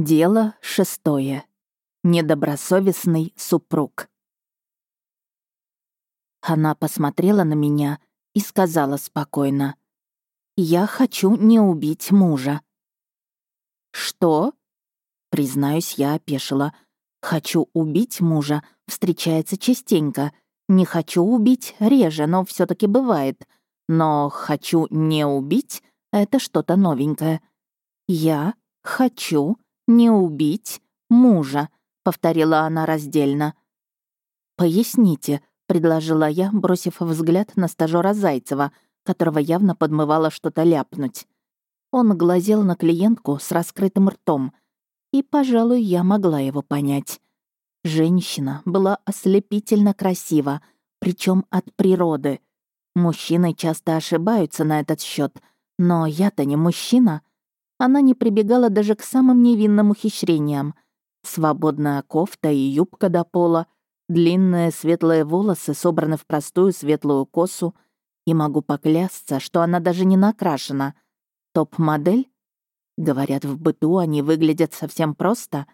Дело шестое. Недобросовестный супруг. Она посмотрела на меня и сказала спокойно. «Я хочу не убить мужа». «Что?» Признаюсь, я опешила. «Хочу убить мужа» встречается частенько. Не хочу убить реже, но все таки бывает. Но хочу не убить — это что-то новенькое. Я хочу не убить мужа», — повторила она раздельно. «Поясните», — предложила я, бросив взгляд на стажера Зайцева, которого явно подмывало что-то ляпнуть. Он глазел на клиентку с раскрытым ртом, и, пожалуй, я могла его понять. Женщина была ослепительно красива, причем от природы. Мужчины часто ошибаются на этот счет, но я-то не мужчина. Она не прибегала даже к самым невинным ухищрениям. Свободная кофта и юбка до пола, длинные светлые волосы собраны в простую светлую косу, и могу поклясться, что она даже не накрашена. Топ-модель? Говорят, в быту они выглядят совсем просто.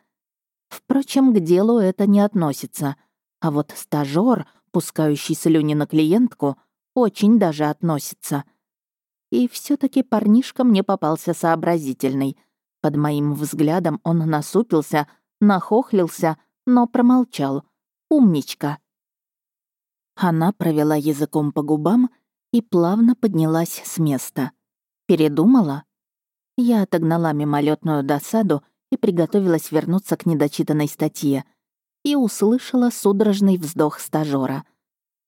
Впрочем, к делу это не относится. А вот стажёр, пускающий слюни на клиентку, очень даже относится. И все таки парнишка мне попался сообразительный. Под моим взглядом он насупился, нахохлился, но промолчал. Умничка. Она провела языком по губам и плавно поднялась с места. Передумала? Я отогнала мимолетную досаду и приготовилась вернуться к недочитанной статье. И услышала судорожный вздох стажера.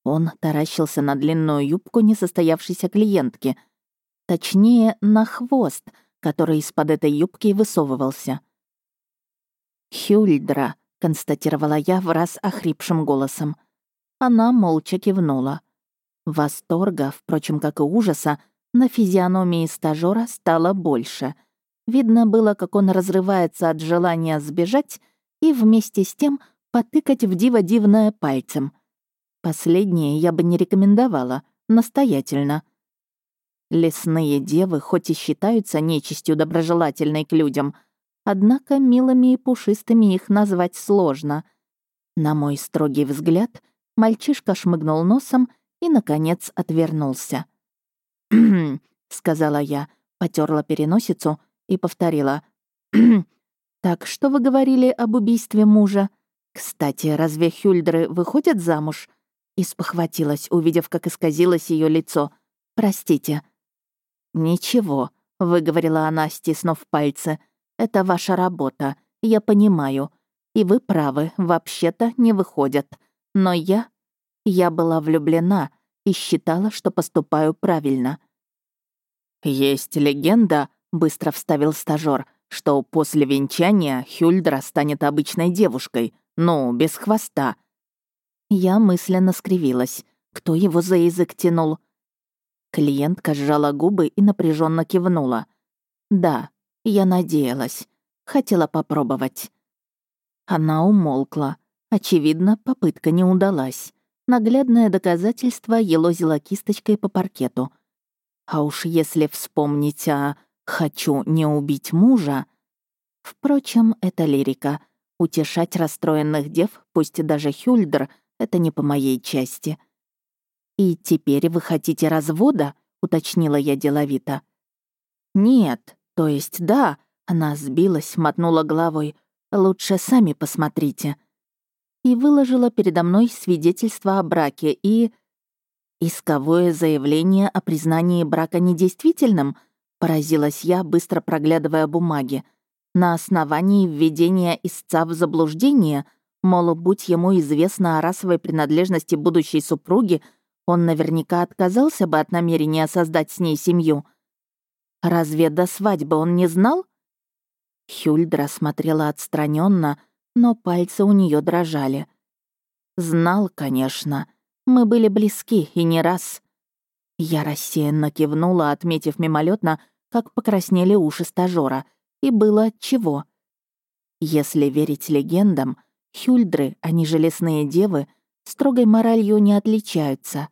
Он таращился на длинную юбку несостоявшейся клиентки, Точнее, на хвост, который из-под этой юбки высовывался. «Хюльдра», — констатировала я в раз охрипшим голосом. Она молча кивнула. Восторга, впрочем, как и ужаса, на физиономии стажера стало больше. Видно было, как он разрывается от желания сбежать и вместе с тем потыкать в диво дивное пальцем. Последнее я бы не рекомендовала, настоятельно — Лесные девы хоть и считаются нечистью доброжелательной к людям, однако милыми и пушистыми их назвать сложно. На мой строгий взгляд, мальчишка шмыгнул носом и, наконец, отвернулся. «Кхм», — сказала я, потерла переносицу и повторила. «Так, что вы говорили об убийстве мужа? Кстати, разве Хюльдры выходят замуж?» И увидев, как исказилось ее лицо. «Простите». «Ничего», — выговорила она, стиснув пальцы. «Это ваша работа, я понимаю. И вы правы, вообще-то не выходят. Но я... Я была влюблена и считала, что поступаю правильно». «Есть легенда», — быстро вставил стажёр, «что после венчания Хюльдра станет обычной девушкой, ну, без хвоста». Я мысленно скривилась. Кто его за язык тянул? Клиентка сжала губы и напряженно кивнула. «Да, я надеялась. Хотела попробовать». Она умолкла. Очевидно, попытка не удалась. Наглядное доказательство елозила кисточкой по паркету. А уж если вспомнить о «хочу не убить мужа», Впрочем, это лирика. Утешать расстроенных дев, пусть даже Хюльдер, это не по моей части. «И теперь вы хотите развода?» — уточнила я деловито. «Нет, то есть да», — она сбилась, мотнула головой. «Лучше сами посмотрите». И выложила передо мной свидетельство о браке и... «Исковое заявление о признании брака недействительным?» — поразилась я, быстро проглядывая бумаги. «На основании введения истца в заблуждение, мол, будь ему известно о расовой принадлежности будущей супруги, — он наверняка отказался бы от намерения создать с ней семью. Разве до свадьбы он не знал? Хюльдра смотрела отстраненно, но пальцы у нее дрожали. Знал, конечно. Мы были близки и не раз. Я рассеянно кивнула, отметив мимолетно, как покраснели уши стажера, и было чего. Если верить легендам, Хюльдры, они же лесные девы, строгой моралью не отличаются.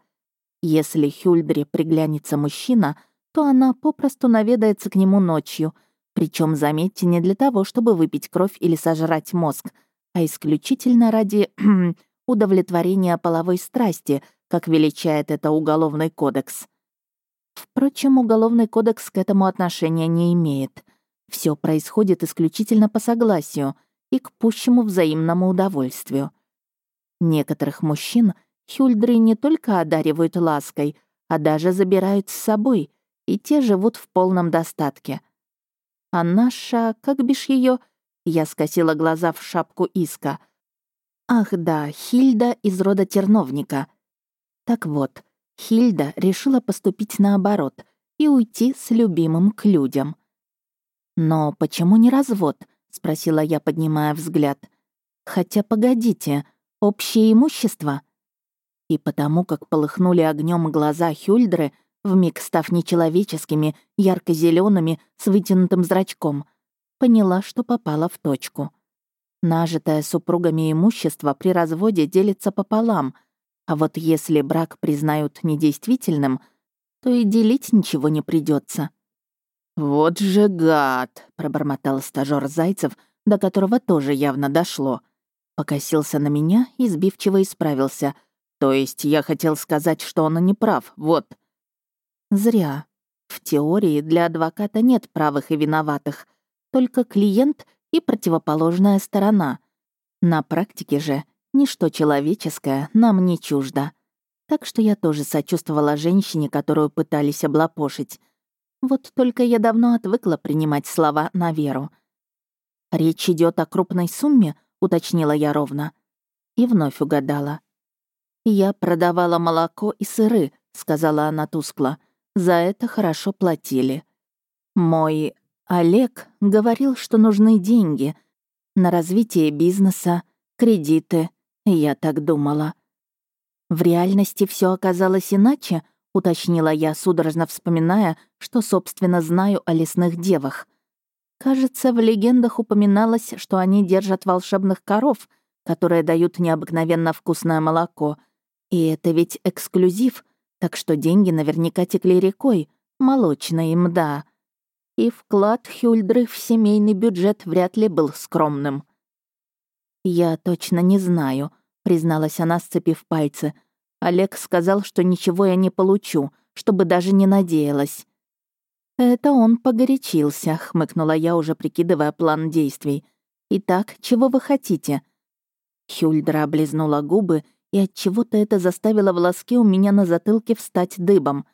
Если Хюльдре приглянется мужчина, то она попросту наведается к нему ночью, Причем, заметьте, не для того, чтобы выпить кровь или сожрать мозг, а исключительно ради удовлетворения половой страсти, как величает это Уголовный кодекс. Впрочем, Уголовный кодекс к этому отношения не имеет. Все происходит исключительно по согласию и к пущему взаимному удовольствию. Некоторых мужчин Хюльдры не только одаривают лаской, а даже забирают с собой, и те живут в полном достатке. А наша, как бишь ее? Я скосила глаза в шапку Иска. Ах да, Хильда из рода Терновника. Так вот, Хильда решила поступить наоборот и уйти с любимым к людям. «Но почему не развод?» — спросила я, поднимая взгляд. «Хотя погодите, общее имущество?» И потому, как полыхнули огнем глаза Хюльдры, вмиг став нечеловеческими, ярко зелеными с вытянутым зрачком, поняла, что попала в точку. Нажитое супругами имущество при разводе делится пополам, а вот если брак признают недействительным, то и делить ничего не придется. «Вот же гад!» — пробормотал стажёр Зайцев, до которого тоже явно дошло. Покосился на меня и сбивчиво исправился — то есть я хотел сказать, что он не прав, вот. Зря. В теории для адвоката нет правых и виноватых, только клиент и противоположная сторона. На практике же ничто человеческое нам не чуждо. Так что я тоже сочувствовала женщине, которую пытались облапошить. Вот только я давно отвыкла принимать слова на веру. «Речь идет о крупной сумме», — уточнила я ровно. И вновь угадала. «Я продавала молоко и сыры», — сказала она тускло. «За это хорошо платили». Мой Олег говорил, что нужны деньги на развитие бизнеса, кредиты. Я так думала. В реальности все оказалось иначе, уточнила я, судорожно вспоминая, что, собственно, знаю о лесных девах. Кажется, в легендах упоминалось, что они держат волшебных коров, которые дают необыкновенно вкусное молоко — и это ведь эксклюзив, так что деньги наверняка текли рекой, молочной мда. И вклад Хюльдры в семейный бюджет вряд ли был скромным. «Я точно не знаю», — призналась она, сцепив пальцы. «Олег сказал, что ничего я не получу, чтобы даже не надеялась». «Это он погорячился», — хмыкнула я, уже прикидывая план действий. «Итак, чего вы хотите?» Хюльдра облизнула губы и от чего-то это заставило волоски у меня на затылке встать дыбом.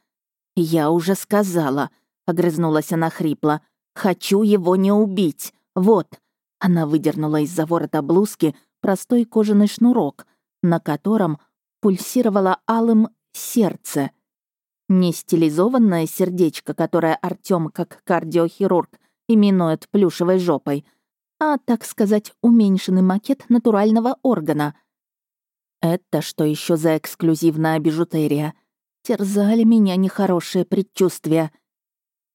«Я уже сказала», — огрызнулась она хрипло. «Хочу его не убить. Вот». Она выдернула из-за ворота блузки простой кожаный шнурок, на котором пульсировало алым сердце. Не стилизованное сердечко, которое Артём, как кардиохирург, именует плюшевой жопой, а, так сказать, уменьшенный макет натурального органа — это что еще за эксклюзивная бижутерия? Терзали меня нехорошие предчувствия.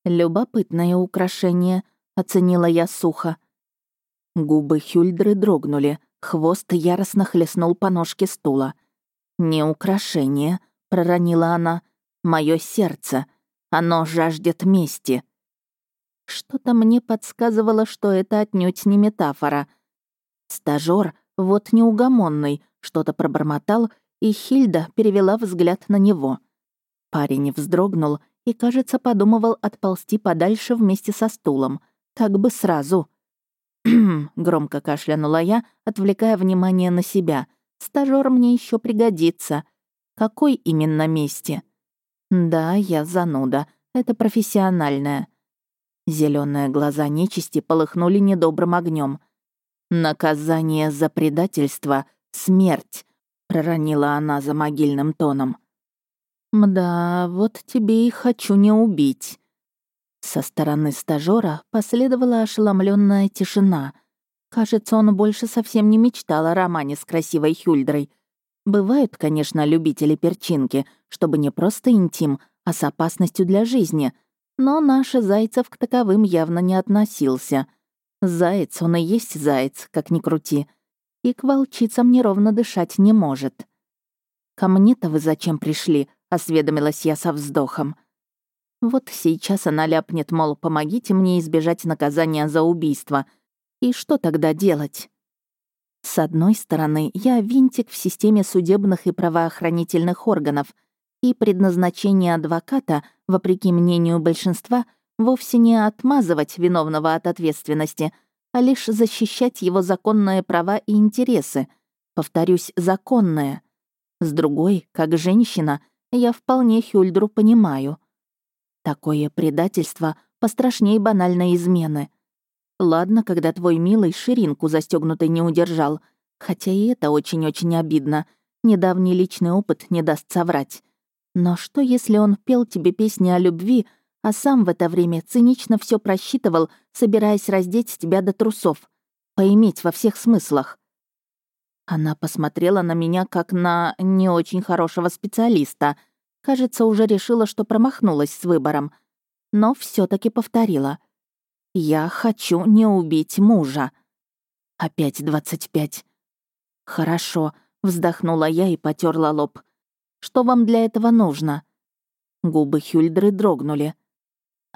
Любопытное украшение, оценила я сухо. Губы Хюльдры дрогнули, хвост яростно хлестнул по ножке стула. «Не украшение», — проронила она, — «моё сердце. Оно жаждет мести». Что-то мне подсказывало, что это отнюдь не метафора. Стажёр, вот неугомонный, что-то пробормотал, и Хильда перевела взгляд на него. Парень вздрогнул и, кажется, подумывал отползти подальше вместе со стулом. Как бы сразу. громко кашлянула я, отвлекая внимание на себя. Стажёр мне еще пригодится. Какой именно месте? Да, я зануда. Это профессиональное. Зеленые глаза нечисти полыхнули недобрым огнем. Наказание за предательство смерть», — проронила она за могильным тоном. «Мда, вот тебе и хочу не убить». Со стороны стажера последовала ошеломленная тишина. Кажется, он больше совсем не мечтал о романе с красивой Хюльдрой. Бывают, конечно, любители перчинки, чтобы не просто интим, а с опасностью для жизни. Но наш Зайцев к таковым явно не относился. Заяц, он и есть заяц, как ни крути и к волчицам неровно дышать не может. «Ко мне-то вы зачем пришли?» — осведомилась я со вздохом. Вот сейчас она ляпнет, мол, помогите мне избежать наказания за убийство. И что тогда делать? С одной стороны, я винтик в системе судебных и правоохранительных органов, и предназначение адвоката, вопреки мнению большинства, вовсе не отмазывать виновного от ответственности, а лишь защищать его законные права и интересы. Повторюсь, законные. С другой, как женщина, я вполне Хюльдру понимаю. Такое предательство пострашней банальной измены. Ладно, когда твой милый ширинку застегнутой не удержал, хотя и это очень-очень обидно. Недавний личный опыт не даст соврать. Но что, если он пел тебе песни о любви, а сам в это время цинично все просчитывал, собираясь раздеть тебя до трусов? Поиметь во всех смыслах. Она посмотрела на меня как на не очень хорошего специалиста. Кажется, уже решила, что промахнулась с выбором. Но все таки повторила. «Я хочу не убить мужа». Опять двадцать пять. «Хорошо», — вздохнула я и потерла лоб. «Что вам для этого нужно?» Губы Хюльдры дрогнули.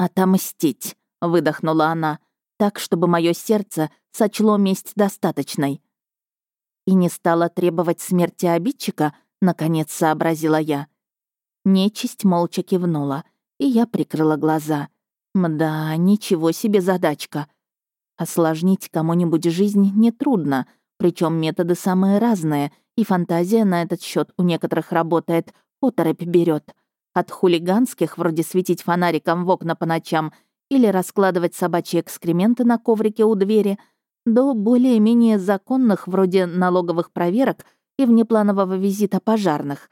«Отомстить», — выдохнула она, так, чтобы мое сердце сочло месть достаточной и не стала требовать смерти обидчика, наконец сообразила я. Нечисть молча кивнула, и я прикрыла глаза. Мда, ничего себе задачка. Осложнить кому-нибудь жизнь нетрудно, причем методы самые разные, и фантазия на этот счет у некоторых работает, оторопь берет. От хулиганских, вроде светить фонариком в окна по ночам или раскладывать собачьи экскременты на коврике у двери — до более-менее законных, вроде налоговых проверок и внепланового визита пожарных.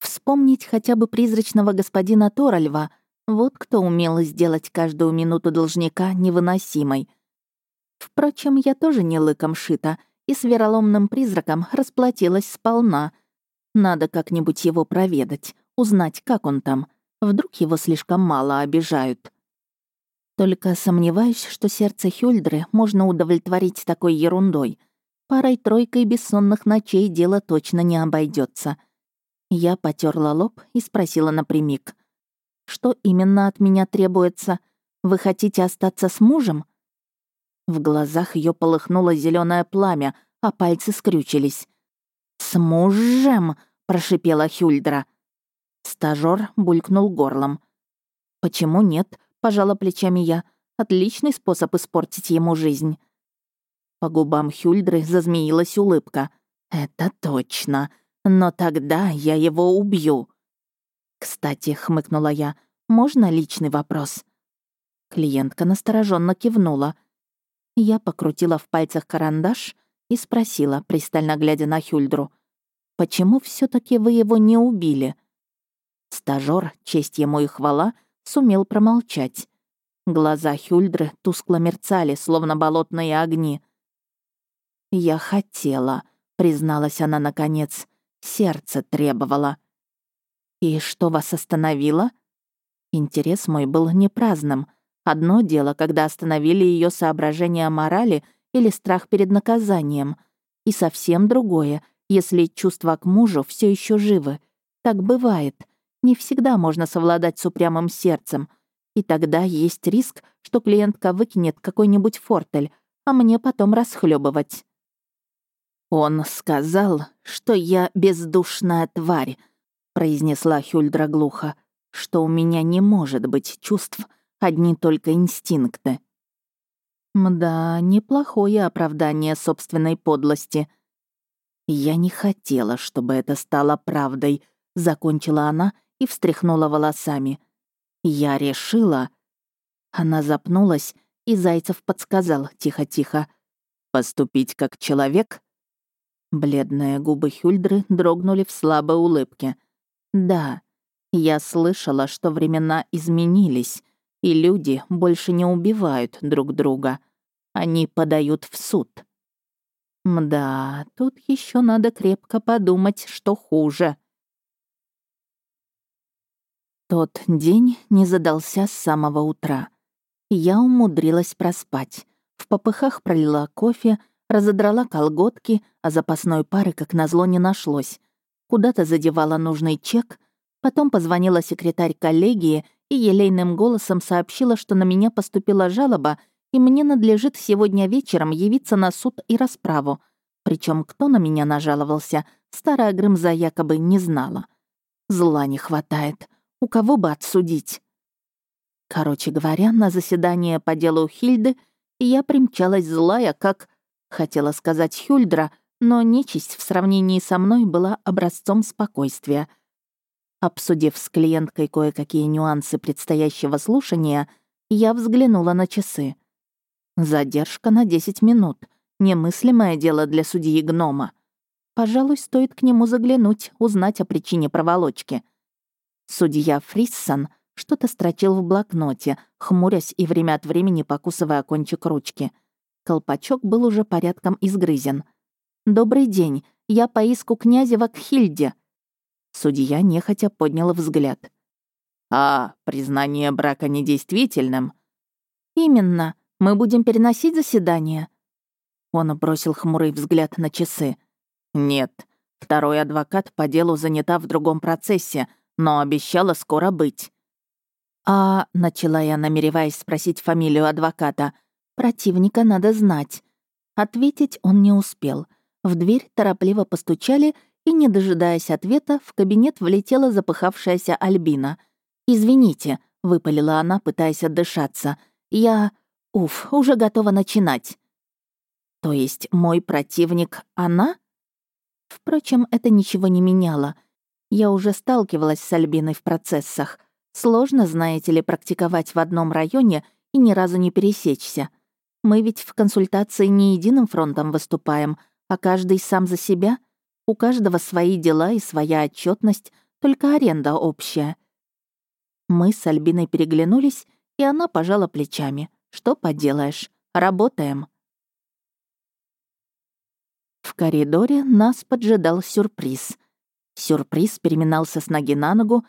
Вспомнить хотя бы призрачного господина Торальва, вот кто умел сделать каждую минуту должника невыносимой. Впрочем, я тоже не лыком шита и с вероломным призраком расплатилась сполна. Надо как-нибудь его проведать, узнать, как он там. Вдруг его слишком мало обижают. Только сомневаюсь, что сердце Хюльдры можно удовлетворить такой ерундой. Парой-тройкой бессонных ночей дело точно не обойдется. Я потерла лоб и спросила напрямик. «Что именно от меня требуется? Вы хотите остаться с мужем?» В глазах ее полыхнуло зеленое пламя, а пальцы скрючились. «С мужем!» — прошипела Хюльдра. Стажёр булькнул горлом. «Почему нет? пожала плечами я. Отличный способ испортить ему жизнь. По губам Хюльдры зазмеилась улыбка. «Это точно. Но тогда я его убью». «Кстати», — хмыкнула я, — «можно личный вопрос?» Клиентка настороженно кивнула. Я покрутила в пальцах карандаш и спросила, пристально глядя на Хюльдру, «Почему все таки вы его не убили?» Стажёр, честь ему и хвала, сумел промолчать. Глаза Хюльдры тускло мерцали, словно болотные огни. «Я хотела», — призналась она наконец. «Сердце требовало». «И что вас остановило?» Интерес мой был не праздным. Одно дело, когда остановили ее соображения морали или страх перед наказанием. И совсем другое, если чувства к мужу все еще живы. Так бывает — не всегда можно совладать с упрямым сердцем. И тогда есть риск, что клиентка выкинет какой-нибудь фортель, а мне потом расхлебывать. «Он сказал, что я бездушная тварь», — произнесла Хюльдра глухо, «что у меня не может быть чувств, одни только инстинкты». Мда, неплохое оправдание собственной подлости. Я не хотела, чтобы это стало правдой, закончила она и встряхнула волосами. «Я решила...» Она запнулась, и Зайцев подсказал тихо-тихо. «Поступить как человек?» Бледные губы Хюльдры дрогнули в слабой улыбке. «Да, я слышала, что времена изменились, и люди больше не убивают друг друга. Они подают в суд». Мда, тут еще надо крепко подумать, что хуже. Тот день не задался с самого утра. Я умудрилась проспать. В попыхах пролила кофе, разодрала колготки, а запасной пары, как назло, не нашлось. Куда-то задевала нужный чек, потом позвонила секретарь коллегии и елейным голосом сообщила, что на меня поступила жалоба, и мне надлежит сегодня вечером явиться на суд и расправу. Причем кто на меня нажаловался, старая Грымза якобы не знала. Зла не хватает. У кого бы отсудить? Короче говоря, на заседание по делу Хильды я примчалась злая, как... Хотела сказать Хюльдра, но нечисть в сравнении со мной была образцом спокойствия. Обсудив с клиенткой кое-какие нюансы предстоящего слушания, я взглянула на часы. Задержка на 10 минут. Немыслимое дело для судьи гнома. Пожалуй, стоит к нему заглянуть, узнать о причине проволочки. Судья Фриссон что-то строчил в блокноте, хмурясь и время от времени покусывая кончик ручки. Колпачок был уже порядком изгрызен. «Добрый день. Я по иску князева к Хильде». Судья нехотя поднял взгляд. «А, признание брака недействительным?» «Именно. Мы будем переносить заседание?» Он бросил хмурый взгляд на часы. «Нет. Второй адвокат по делу занята в другом процессе, но обещала скоро быть». «А...» — начала я, намереваясь спросить фамилию адвоката. «Противника надо знать». Ответить он не успел. В дверь торопливо постучали, и, не дожидаясь ответа, в кабинет влетела запыхавшаяся Альбина. «Извините», — выпалила она, пытаясь отдышаться. «Я...» Уф, уже готова начинать. То есть мой противник — она? Впрочем, это ничего не меняло. Я уже сталкивалась с Альбиной в процессах. Сложно, знаете ли, практиковать в одном районе и ни разу не пересечься. Мы ведь в консультации не единым фронтом выступаем, а каждый сам за себя. У каждого свои дела и своя отчетность, только аренда общая. Мы с Альбиной переглянулись, и она пожала плечами. Что поделаешь, работаем. В коридоре нас поджидал сюрприз. Сюрприз переминался с ноги на ногу,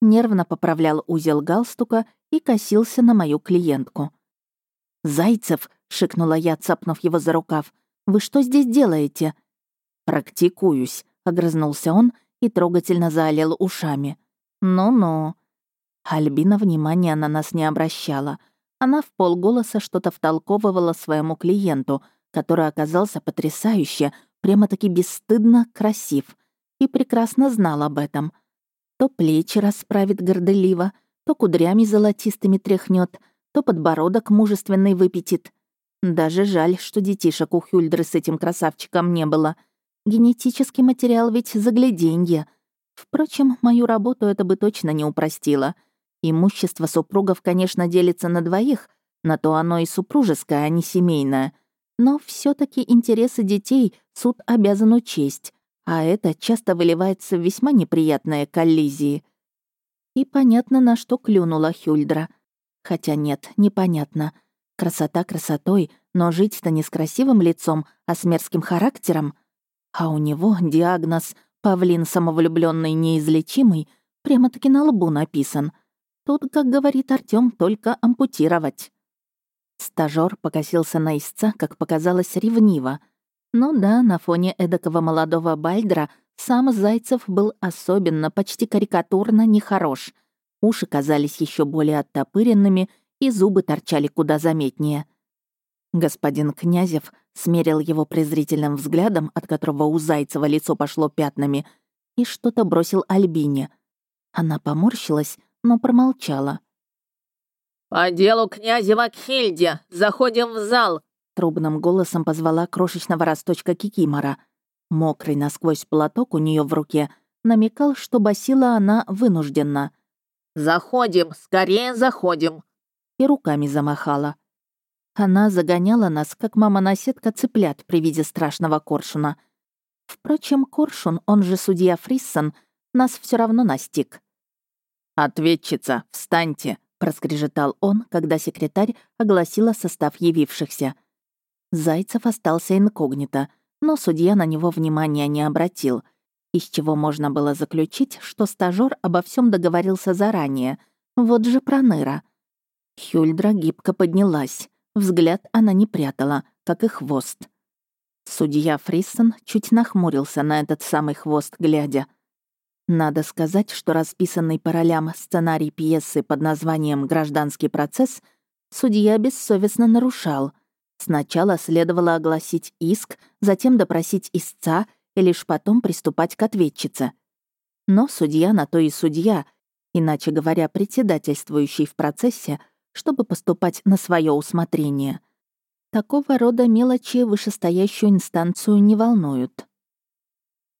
нервно поправлял узел галстука и косился на мою клиентку. «Зайцев!» — шикнула я, цапнув его за рукав. «Вы что здесь делаете?» «Практикуюсь», — огрызнулся он и трогательно заолел ушами. «Ну-ну». Альбина внимания на нас не обращала — она в полголоса что-то втолковывала своему клиенту, который оказался потрясающе, прямо-таки бесстыдно красив, и прекрасно знал об этом. То плечи расправит горделиво, то кудрями золотистыми тряхнет, то подбородок мужественный выпятит. Даже жаль, что детишек у Хюльдры с этим красавчиком не было. Генетический материал ведь загляденье. Впрочем, мою работу это бы точно не упростило — Имущество супругов, конечно, делится на двоих, на то оно и супружеское, а не семейное. Но все таки интересы детей суд обязан учесть, а это часто выливается в весьма неприятные коллизии. И понятно, на что клюнула Хюльдра. Хотя нет, непонятно. Красота красотой, но жить-то не с красивым лицом, а с мерзким характером. А у него диагноз «павлин самовлюбленный неизлечимый» прямо-таки на лбу написан — Тут, как говорит Артём, только ампутировать. Стажёр покосился на истца, как показалось, ревниво. Ну да, на фоне эдакого молодого Бальдра сам Зайцев был особенно, почти карикатурно нехорош. Уши казались еще более оттопыренными, и зубы торчали куда заметнее. Господин Князев смерил его презрительным взглядом, от которого у Зайцева лицо пошло пятнами, и что-то бросил Альбине. Она поморщилась, но промолчала. «По делу князя Вакхильде! Заходим в зал!» Трубным голосом позвала крошечного росточка Кикимора. Мокрый насквозь платок у нее в руке намекал, что басила она вынужденно. «Заходим! Скорее заходим!» И руками замахала. Она загоняла нас, как мама-наседка цыплят при виде страшного коршуна. Впрочем, коршун, он же судья Фриссон, нас все равно настиг. «Ответчица, встаньте!» — проскрежетал он, когда секретарь огласила состав явившихся. Зайцев остался инкогнито, но судья на него внимания не обратил, из чего можно было заключить, что стажёр обо всем договорился заранее. Вот же проныра. Хюльдра гибко поднялась. Взгляд она не прятала, как и хвост. Судья Фриссон чуть нахмурился на этот самый хвост, глядя — Надо сказать, что расписанный по ролям сценарий пьесы под названием «Гражданский процесс» судья бессовестно нарушал. Сначала следовало огласить иск, затем допросить истца и лишь потом приступать к ответчице. Но судья на то и судья, иначе говоря, председательствующий в процессе, чтобы поступать на свое усмотрение. Такого рода мелочи вышестоящую инстанцию не волнуют.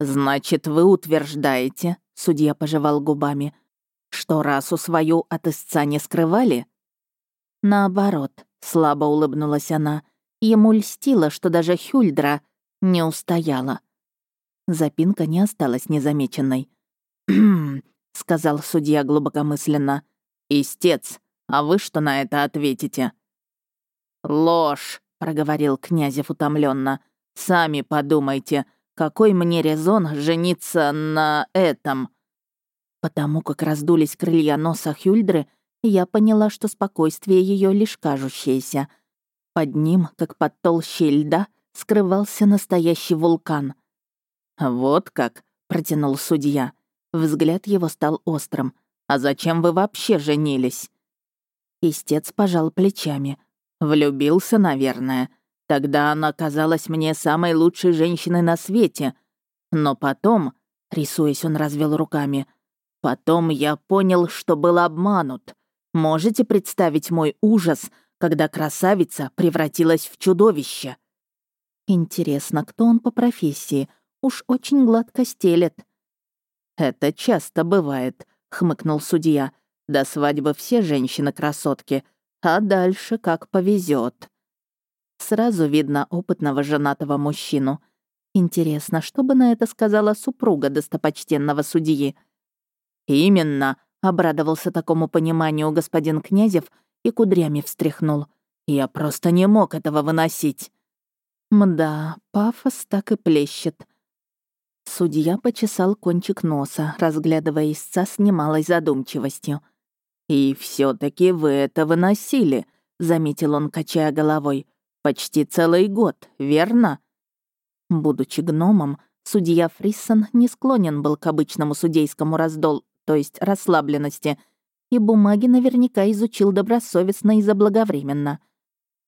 «Значит, вы утверждаете, — судья пожевал губами, — что расу свою от истца не скрывали?» «Наоборот», — слабо улыбнулась она, — ему льстило, что даже Хюльдра не устояла. Запинка не осталась незамеченной. «Хм», — сказал судья глубокомысленно. «Истец, а вы что на это ответите?» «Ложь», — проговорил Князев утомленно. «Сами подумайте, какой мне резон жениться на этом?» Потому как раздулись крылья носа Хюльдры, я поняла, что спокойствие ее лишь кажущееся. Под ним, как под толщей льда, скрывался настоящий вулкан. «Вот как», — протянул судья. Взгляд его стал острым. «А зачем вы вообще женились?» Истец пожал плечами. «Влюбился, наверное. Тогда она казалась мне самой лучшей женщиной на свете. Но потом, рисуясь, он развел руками, потом я понял, что был обманут. Можете представить мой ужас, когда красавица превратилась в чудовище? Интересно, кто он по профессии? Уж очень гладко стелет. Это часто бывает, хмыкнул судья. До свадьбы все женщины красотки, а дальше как повезет. Сразу видно опытного женатого мужчину. Интересно, что бы на это сказала супруга достопочтенного судьи? «Именно», — обрадовался такому пониманию господин Князев и кудрями встряхнул. «Я просто не мог этого выносить». Мда, пафос так и плещет. Судья почесал кончик носа, разглядывая истца с немалой задумчивостью. «И все таки вы это выносили», — заметил он, качая головой. Почти целый год, верно?» Будучи гномом, судья Фриссон не склонен был к обычному судейскому раздол, то есть расслабленности, и бумаги наверняка изучил добросовестно и заблаговременно.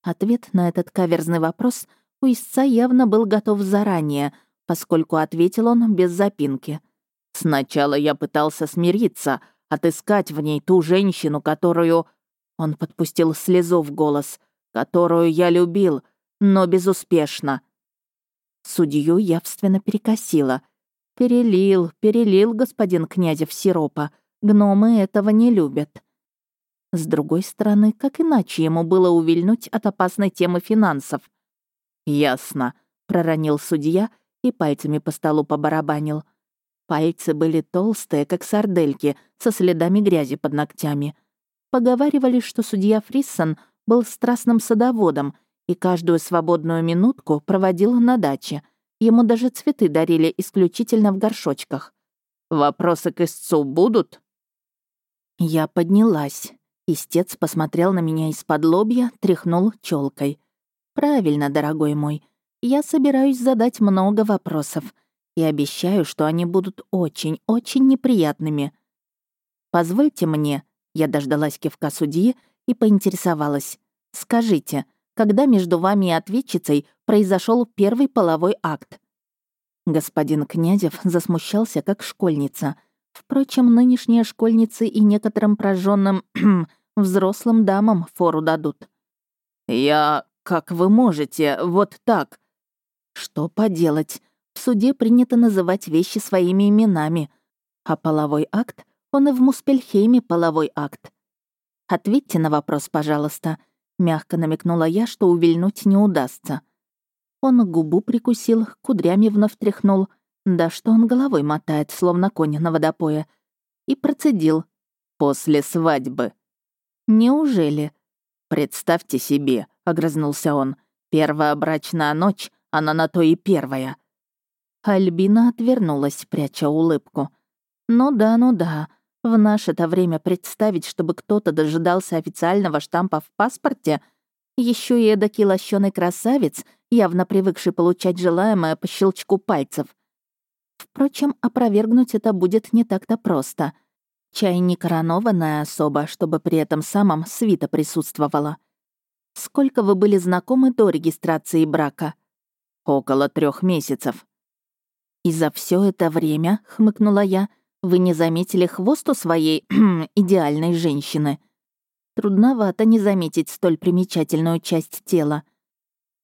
Ответ на этот каверзный вопрос у истца явно был готов заранее, поскольку ответил он без запинки. «Сначала я пытался смириться, отыскать в ней ту женщину, которую...» Он подпустил слезу в голос — которую я любил, но безуспешно. Судью явственно перекосило. Перелил, перелил господин Князев сиропа. Гномы этого не любят. С другой стороны, как иначе ему было увильнуть от опасной темы финансов? «Ясно», — проронил судья и пальцами по столу побарабанил. Пальцы были толстые, как сардельки, со следами грязи под ногтями. Поговаривали, что судья Фриссон — был страстным садоводом и каждую свободную минутку проводил на даче. Ему даже цветы дарили исключительно в горшочках. «Вопросы к истцу будут?» Я поднялась. Истец посмотрел на меня из-под лобья, тряхнул челкой. «Правильно, дорогой мой. Я собираюсь задать много вопросов и обещаю, что они будут очень-очень неприятными. Позвольте мне, я дождалась кивка судьи и поинтересовалась. «Скажите, когда между вами и ответчицей произошел первый половой акт?» Господин Князев засмущался, как школьница. Впрочем, нынешние школьницы и некоторым прожженным взрослым дамам фору дадут. «Я... как вы можете, вот так?» «Что поделать? В суде принято называть вещи своими именами, а половой акт, он и в Муспельхейме половой акт. Ответьте на вопрос, пожалуйста», — мягко намекнула я, что увильнуть не удастся. Он губу прикусил, кудрями вновь тряхнул. Да что он головой мотает, словно конь на водопое. И процедил. «После свадьбы». «Неужели?» «Представьте себе», — огрызнулся он. «Первая брачная ночь, она на то и первая». Альбина отвернулась, пряча улыбку. «Ну да, ну да. В наше-то время представить, чтобы кто-то дожидался официального штампа в паспорте, еще и эдакий лощеный красавец, явно привыкший получать желаемое по щелчку пальцев. Впрочем, опровергнуть это будет не так-то просто. Чай не коронованная особа, чтобы при этом самом свита присутствовала. Сколько вы были знакомы до регистрации брака? Около трех месяцев. И за все это время, хмыкнула я, вы не заметили хвост у своей идеальной женщины? Трудновато не заметить столь примечательную часть тела.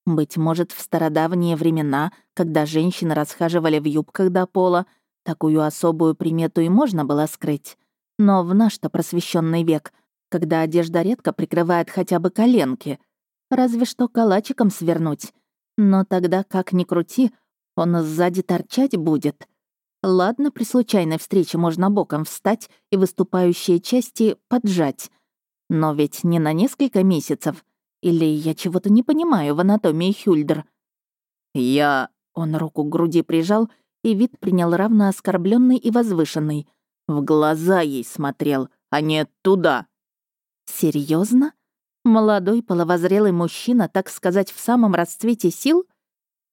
Быть может, в стародавние времена, когда женщины расхаживали в юбках до пола, такую особую примету и можно было скрыть. Но в наш-то просвещенный век, когда одежда редко прикрывает хотя бы коленки, разве что калачиком свернуть. Но тогда, как ни крути, он сзади торчать будет. Ладно, при случайной встрече можно боком встать и выступающие части поджать. Но ведь не на несколько месяцев — или я чего-то не понимаю в анатомии Хюльдер? Я... Он руку к груди прижал, и вид принял равно оскорбленный и возвышенный. В глаза ей смотрел, а не туда. Серьезно? Молодой половозрелый мужчина, так сказать, в самом расцвете сил?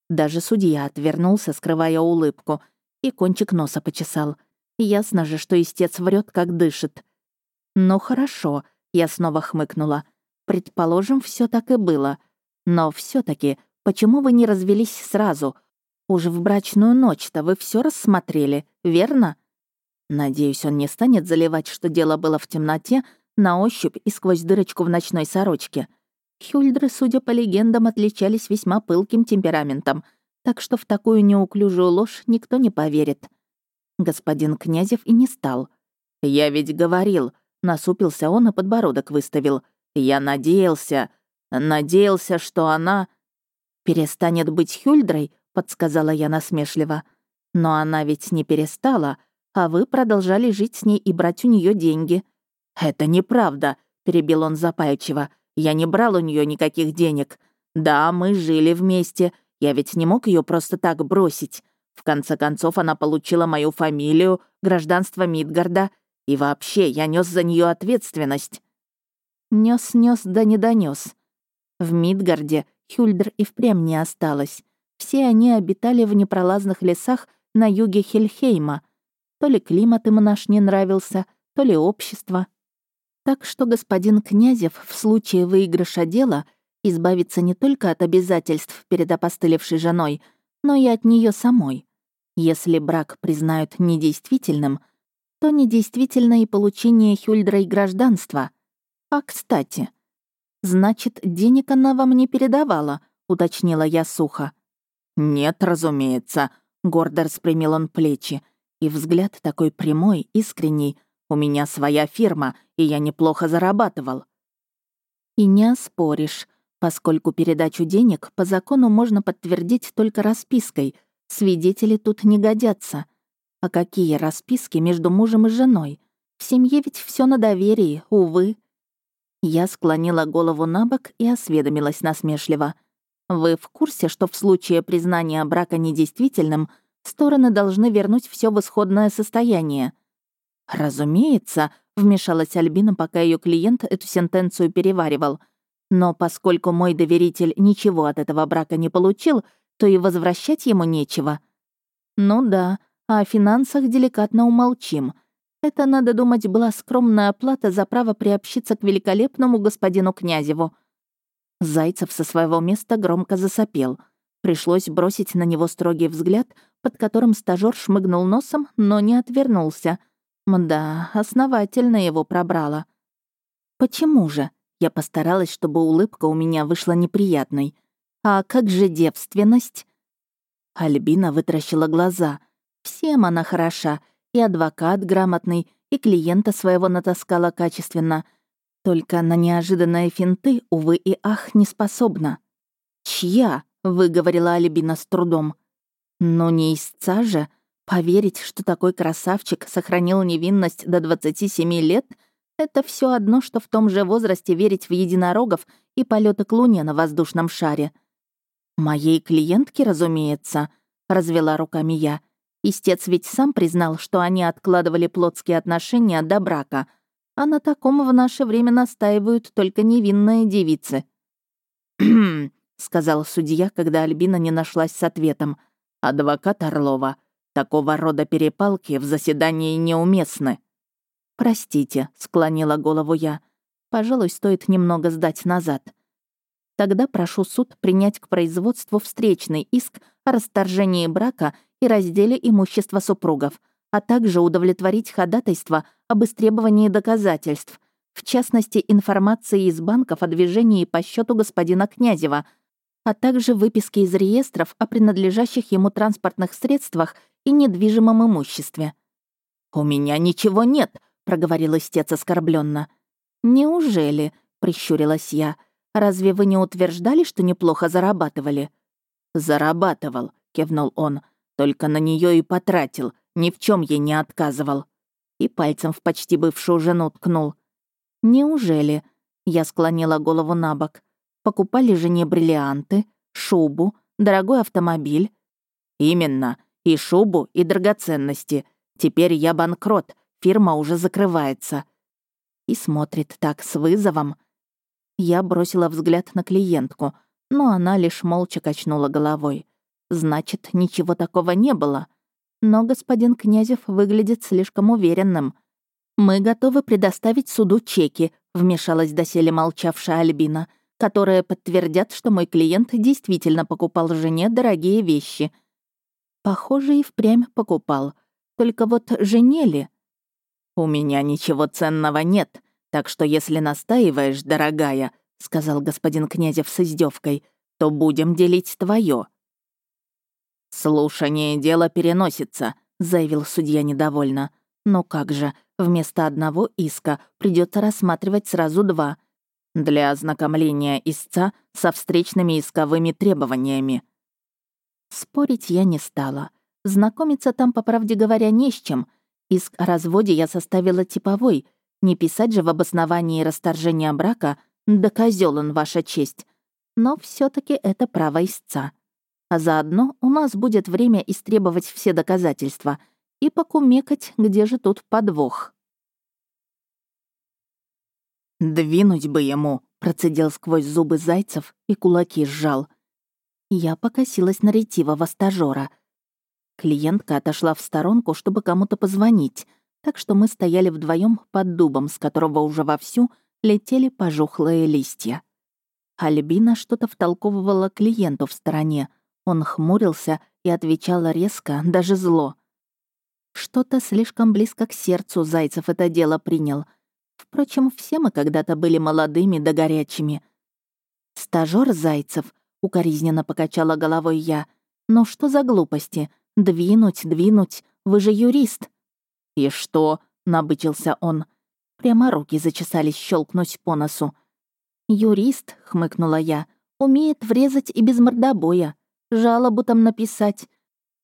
Даже судья отвернулся, скрывая улыбку, и кончик носа почесал. Ясно же, что истец врет, как дышит. «Ну хорошо», — я снова хмыкнула. Предположим, все так и было. Но все таки почему вы не развелись сразу? Уже в брачную ночь-то вы все рассмотрели, верно? Надеюсь, он не станет заливать, что дело было в темноте, на ощупь и сквозь дырочку в ночной сорочке. Хюльдры, судя по легендам, отличались весьма пылким темпераментом, так что в такую неуклюжую ложь никто не поверит. Господин Князев и не стал. «Я ведь говорил», — насупился он и подбородок выставил — я надеялся, надеялся, что она... «Перестанет быть Хюльдрой», — подсказала я насмешливо. «Но она ведь не перестала, а вы продолжали жить с ней и брать у нее деньги». «Это неправда», — перебил он запальчиво. «Я не брал у нее никаких денег. Да, мы жили вместе. Я ведь не мог ее просто так бросить. В конце концов, она получила мою фамилию, гражданство Мидгарда, и вообще я нес за нее ответственность. Нес-нес, да не донес. В Мидгарде Хюльдер и впрямь не осталось. Все они обитали в непролазных лесах на юге Хельхейма. То ли климат им наш не нравился, то ли общество. Так что господин Князев в случае выигрыша дела избавится не только от обязательств перед опостылевшей женой, но и от нее самой. Если брак признают недействительным, то недействительно и получение Хюльдрой гражданства. «А, кстати...» «Значит, денег она вам не передавала», — уточнила я сухо. «Нет, разумеется», — гордо распрямил он плечи. И взгляд такой прямой, искренний. «У меня своя фирма, и я неплохо зарабатывал». «И не оспоришь, поскольку передачу денег по закону можно подтвердить только распиской. Свидетели тут не годятся. А какие расписки между мужем и женой? В семье ведь все на доверии, увы». Я склонила голову на бок и осведомилась насмешливо. «Вы в курсе, что в случае признания брака недействительным стороны должны вернуть все в исходное состояние?» «Разумеется», — вмешалась Альбина, пока ее клиент эту сентенцию переваривал. «Но поскольку мой доверитель ничего от этого брака не получил, то и возвращать ему нечего». «Ну да, о финансах деликатно умолчим», — это, надо думать, была скромная оплата за право приобщиться к великолепному господину Князеву. Зайцев со своего места громко засопел. Пришлось бросить на него строгий взгляд, под которым стажёр шмыгнул носом, но не отвернулся. Мда, основательно его пробрало. «Почему же?» Я постаралась, чтобы улыбка у меня вышла неприятной. «А как же девственность?» Альбина вытращила глаза. «Всем она хороша, и адвокат грамотный, и клиента своего натаскала качественно. Только на неожиданные финты, увы и ах, не способна. «Чья?» — выговорила Алибина с трудом. «Ну не истца же. Поверить, что такой красавчик сохранил невинность до 27 лет — это все одно, что в том же возрасте верить в единорогов и полеты к Луне на воздушном шаре». «Моей клиентке, разумеется», — развела руками я. Истец ведь сам признал, что они откладывали плотские отношения до брака, а на таком в наше время настаивают только невинные девицы. сказал судья, когда Альбина не нашлась с ответом. «Адвокат Орлова, Такого рода перепалки в заседании неуместны». «Простите», — склонила голову я. «Пожалуй, стоит немного сдать назад. Тогда прошу суд принять к производству встречный иск о расторжении брака и разделе имущества супругов, а также удовлетворить ходатайство об истребовании доказательств, в частности, информации из банков о движении по счету господина Князева, а также выписки из реестров о принадлежащих ему транспортных средствах и недвижимом имуществе. «У меня ничего нет», — проговорил истец оскорбленно. «Неужели?» — прищурилась я. «Разве вы не утверждали, что неплохо зарабатывали?» «Зарабатывал», — кивнул он. «Только на нее и потратил, ни в чем ей не отказывал». И пальцем в почти бывшую жену ткнул. «Неужели?» Я склонила голову на бок. «Покупали жене бриллианты, шубу, дорогой автомобиль». «Именно. И шубу, и драгоценности. Теперь я банкрот, фирма уже закрывается». И смотрит так с вызовом. Я бросила взгляд на клиентку, но она лишь молча качнула головой. Значит, ничего такого не было. Но господин Князев выглядит слишком уверенным — «Мы готовы предоставить суду чеки», — вмешалась доселе молчавшая Альбина, которые подтвердят, что мой клиент действительно покупал жене дорогие вещи. Похоже, и впрямь покупал. Только вот жене ли? «У меня ничего ценного нет, так что если настаиваешь, дорогая», — сказал господин Князев с издевкой, «то будем делить твое. «Слушание дела переносится», — заявил судья недовольно. «Но как же, Вместо одного иска придется рассматривать сразу два. Для ознакомления истца со встречными исковыми требованиями. Спорить я не стала. Знакомиться там, по правде говоря, не с чем. Иск о разводе я составила типовой. Не писать же в обосновании расторжения брака «Да козёл он, ваша честь». Но все таки это право истца. А заодно у нас будет время истребовать все доказательства — и покумекать, где же тут подвох. «Двинуть бы ему!» — процедил сквозь зубы Зайцев и кулаки сжал. Я покосилась на ретивого стажёра. Клиентка отошла в сторонку, чтобы кому-то позвонить, так что мы стояли вдвоем под дубом, с которого уже вовсю летели пожухлые листья. Альбина что-то втолковывала клиенту в стороне. Он хмурился и отвечал резко, даже зло — что-то слишком близко к сердцу Зайцев это дело принял. Впрочем, все мы когда-то были молодыми да горячими. «Стажёр Зайцев», — укоризненно покачала головой я. «Ну что за глупости? Двинуть, двинуть, вы же юрист». «И что?» — набычился он. Прямо руки зачесались щелкнуть по носу. «Юрист», — хмыкнула я, — «умеет врезать и без мордобоя. Жалобу там написать,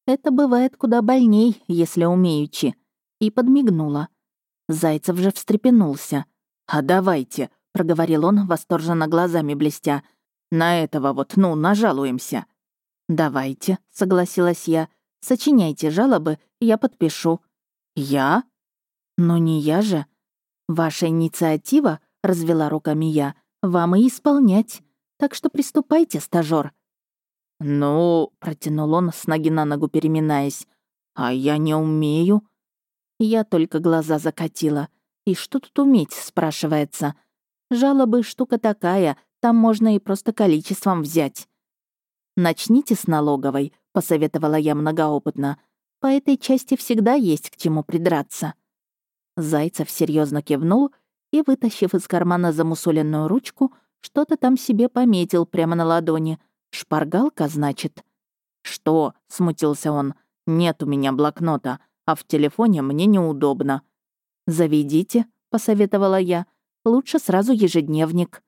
это бывает куда больней, если умеючи. И подмигнула. Зайцев же встрепенулся. «А давайте», — проговорил он, восторженно глазами блестя. «На этого вот, ну, нажалуемся». «Давайте», — согласилась я. «Сочиняйте жалобы, я подпишу». «Я?» «Ну не я же. Ваша инициатива, — развела руками я, — вам и исполнять. Так что приступайте, стажёр. «Ну...» — протянул он, с ноги на ногу переминаясь. «А я не умею». Я только глаза закатила. «И что тут уметь?» — спрашивается. «Жалобы — штука такая, там можно и просто количеством взять». «Начните с налоговой», — посоветовала я многоопытно. «По этой части всегда есть к чему придраться». Зайцев серьезно кивнул и, вытащив из кармана замусоленную ручку, что-то там себе пометил прямо на ладони — «Шпаргалка, значит?» «Что?» — смутился он. «Нет у меня блокнота, а в телефоне мне неудобно». «Заведите», — посоветовала я. «Лучше сразу ежедневник».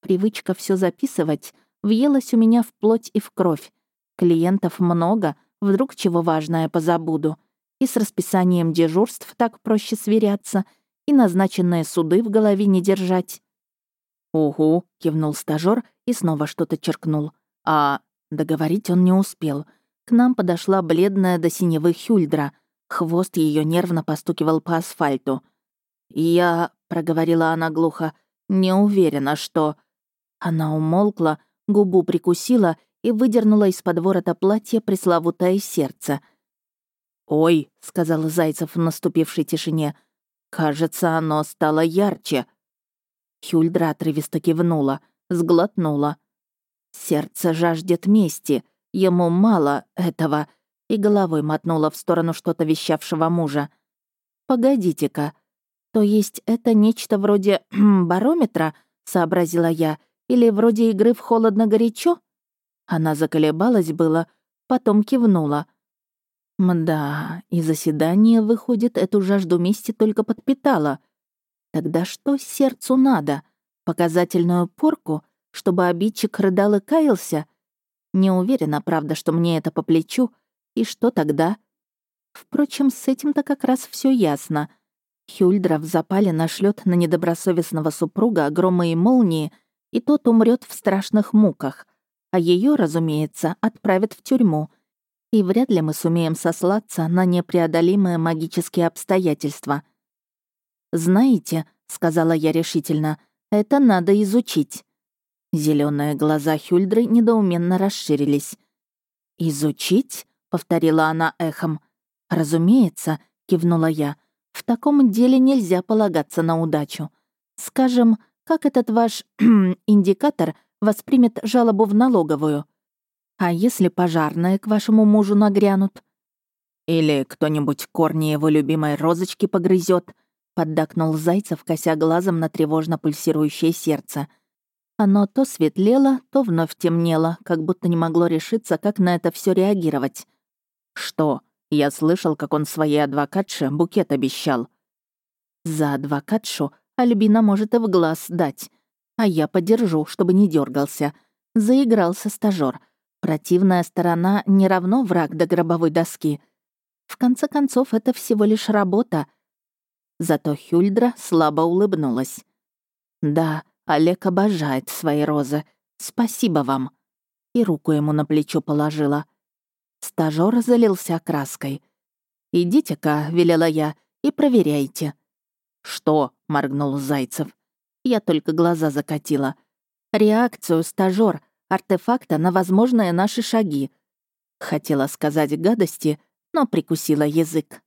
Привычка все записывать въелась у меня в плоть и в кровь. Клиентов много, вдруг чего важное позабуду. И с расписанием дежурств так проще сверяться, и назначенные суды в голове не держать. «Угу», — кивнул стажёр и снова что-то черкнул. А договорить он не успел. К нам подошла бледная до синевы Хюльдра. Хвост ее нервно постукивал по асфальту. «Я», — проговорила она глухо, — «не уверена, что...» Она умолкла, губу прикусила и выдернула из-под ворота платья пресловутое сердце. «Ой», — сказал Зайцев в наступившей тишине, — «кажется, оно стало ярче». Хюльдра отрывисто кивнула, сглотнула. Сердце жаждет мести, ему мало этого, и головой мотнула в сторону что-то вещавшего мужа. «Погодите-ка, то есть это нечто вроде барометра?» — сообразила я. «Или вроде игры в холодно-горячо?» Она заколебалась было, потом кивнула. Мда, и заседание, выходит, эту жажду мести только подпитало. Тогда что сердцу надо? Показательную порку, чтобы обидчик рыдал и каялся? Не уверена, правда, что мне это по плечу. И что тогда? Впрочем, с этим-то как раз все ясно. Хюльдра в запале нашлет на недобросовестного супруга громы и молнии, и тот умрет в страшных муках. А ее, разумеется, отправят в тюрьму. И вряд ли мы сумеем сослаться на непреодолимые магические обстоятельства. «Знаете», — сказала я решительно, — «это надо изучить». Зеленые глаза Хюльдры недоуменно расширились. «Изучить?» — повторила она эхом. «Разумеется», — кивнула я, — в таком деле нельзя полагаться на удачу. Скажем, как этот ваш индикатор воспримет жалобу в налоговую? А если пожарные к вашему мужу нагрянут? Или кто-нибудь корни его любимой розочки погрызет? поддакнул Зайцев, кося глазом на тревожно пульсирующее сердце. Оно то светлело, то вновь темнело, как будто не могло решиться, как на это все реагировать. «Что?» Я слышал, как он своей адвокатше букет обещал. За адвокатшу Альбина может и в глаз дать. А я подержу, чтобы не дергался. Заигрался стажёр. Противная сторона не равно враг до гробовой доски. В конце концов, это всего лишь работа. Зато Хюльдра слабо улыбнулась. «Да, Олег обожает свои розы. Спасибо вам». И руку ему на плечо положила. Стажёр залился краской. «Идите-ка», — велела я, — «и проверяйте». «Что?» — моргнул Зайцев. Я только глаза закатила. «Реакцию, стажёр, артефакта на возможные наши шаги». Хотела сказать гадости, но прикусила язык.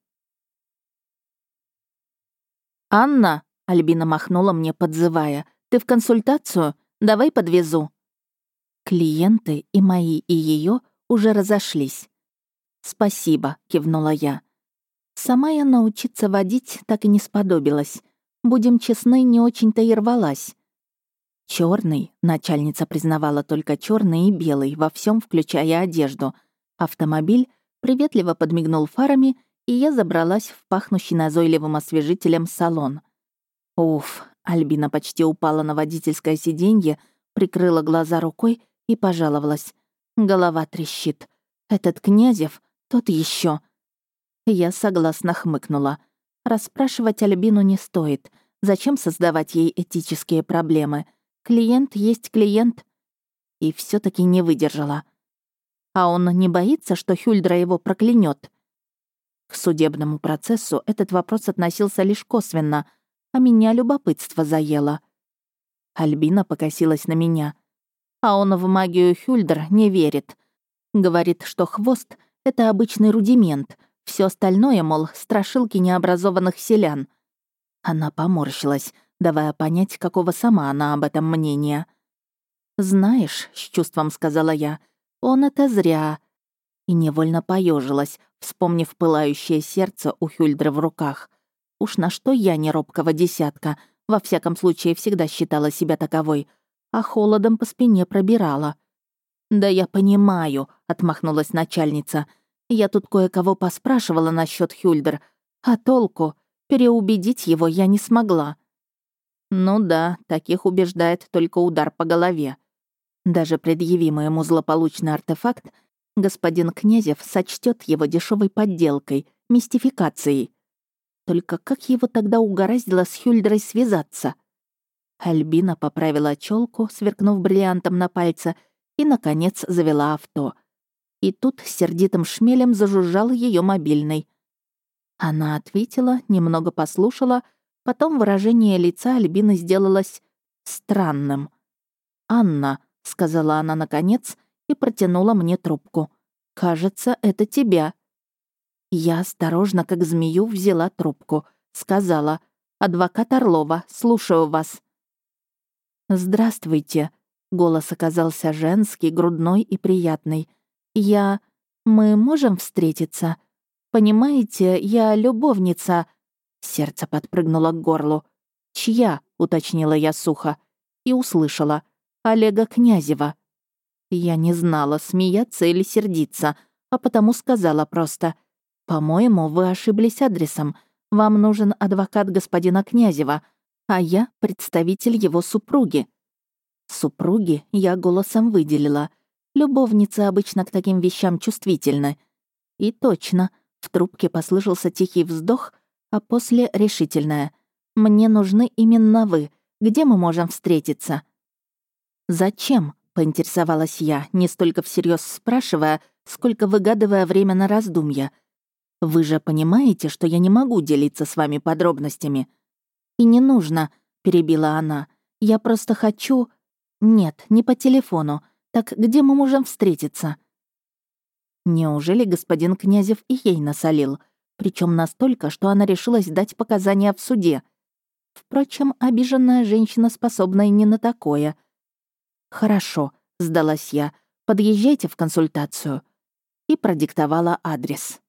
«Анна», — Альбина махнула мне, подзывая, — «ты в консультацию? Давай подвезу». Клиенты и мои, и ее уже разошлись. «Спасибо», — кивнула я. Сама я научиться водить так и не сподобилась. Будем честны, не очень-то и рвалась. Черный, начальница признавала только черный и белый, во всем включая одежду. Автомобиль приветливо подмигнул фарами, и я забралась в пахнущий назойливым освежителем салон. Уф, Альбина почти упала на водительское сиденье, прикрыла глаза рукой и пожаловалась. Голова трещит. Этот Князев, тот еще. Я согласно хмыкнула. Расспрашивать Альбину не стоит. Зачем создавать ей этические проблемы? Клиент есть клиент. И все таки не выдержала. А он не боится, что Хюльдра его проклянет. К судебному процессу этот вопрос относился лишь косвенно, а меня любопытство заело. Альбина покосилась на меня — а он в магию Хюльдер не верит. Говорит, что хвост — это обычный рудимент, все остальное, мол, страшилки необразованных селян. Она поморщилась, давая понять, какого сама она об этом мнения. «Знаешь», — с чувством сказала я, — «он это зря». И невольно поежилась, вспомнив пылающее сердце у Хюльдры в руках. Уж на что я не робкого десятка, во всяком случае всегда считала себя таковой — а холодом по спине пробирала. «Да я понимаю», — отмахнулась начальница. «Я тут кое-кого поспрашивала насчет Хюльдер, а толку? Переубедить его я не смогла». «Ну да, таких убеждает только удар по голове». Даже предъявимый ему злополучный артефакт господин Князев сочтет его дешевой подделкой, мистификацией. Только как его тогда угораздило с Хюльдерой связаться? Альбина поправила челку, сверкнув бриллиантом на пальце, и, наконец, завела авто. И тут сердитым шмелем зажужжал ее мобильный. Она ответила, немного послушала, потом выражение лица Альбины сделалось странным. «Анна», — сказала она наконец и протянула мне трубку. «Кажется, это тебя». Я осторожно, как змею, взяла трубку. Сказала, «Адвокат Орлова, слушаю вас». «Здравствуйте», — голос оказался женский, грудной и приятный. «Я... Мы можем встретиться? Понимаете, я любовница...» Сердце подпрыгнуло к горлу. «Чья?» — уточнила я сухо. И услышала. «Олега Князева». Я не знала, смеяться или сердиться, а потому сказала просто. «По-моему, вы ошиблись адресом. Вам нужен адвокат господина Князева, а я — представитель его супруги». Супруги я голосом выделила. Любовницы обычно к таким вещам чувствительны. И точно, в трубке послышался тихий вздох, а после — решительное. «Мне нужны именно вы. Где мы можем встретиться?» «Зачем?» — поинтересовалась я, не столько всерьез спрашивая, сколько выгадывая время на раздумья. «Вы же понимаете, что я не могу делиться с вами подробностями?» «И не нужно», — перебила она. «Я просто хочу...» «Нет, не по телефону. Так где мы можем встретиться?» Неужели господин Князев и ей насолил? Причем настолько, что она решилась дать показания в суде. Впрочем, обиженная женщина способна и не на такое. «Хорошо», — сдалась я, — «подъезжайте в консультацию». И продиктовала адрес.